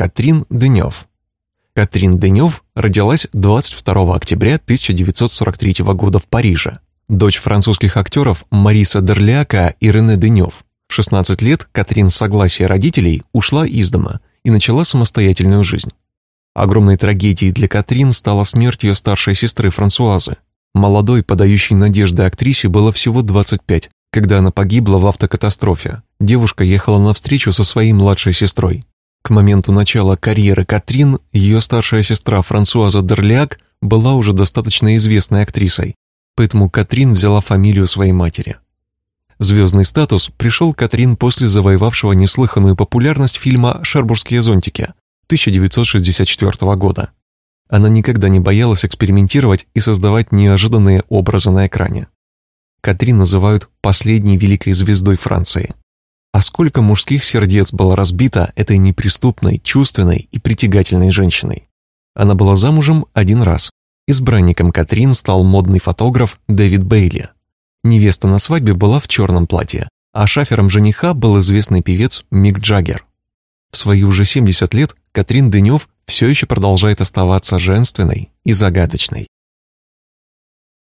Катрин Дынев. Катрин Дынев родилась 22 октября 1943 года в Париже. Дочь французских актеров Мариса Дерляка и Рене Дынев. В 16 лет Катрин с согласия родителей ушла из дома и начала самостоятельную жизнь. Огромной трагедией для Катрин стала смерть ее старшей сестры Франсуазы. Молодой, подающей надежды актрисе было всего 25, когда она погибла в автокатастрофе. Девушка ехала на встречу со своей младшей сестрой. К моменту начала карьеры Катрин, ее старшая сестра Франсуаза Дерляк была уже достаточно известной актрисой, поэтому Катрин взяла фамилию своей матери. Звездный статус пришел Катрин после завоевавшего неслыханную популярность фильма «Шербургские зонтики» 1964 года. Она никогда не боялась экспериментировать и создавать неожиданные образы на экране. Катрин называют последней великой звездой Франции. А сколько мужских сердец было разбито этой неприступной, чувственной и притягательной женщиной. Она была замужем один раз. Избранником Катрин стал модный фотограф Дэвид Бейли. Невеста на свадьбе была в черном платье, а шафером жениха был известный певец Мик Джаггер. В свои уже 70 лет Катрин Дынев все еще продолжает оставаться женственной и загадочной.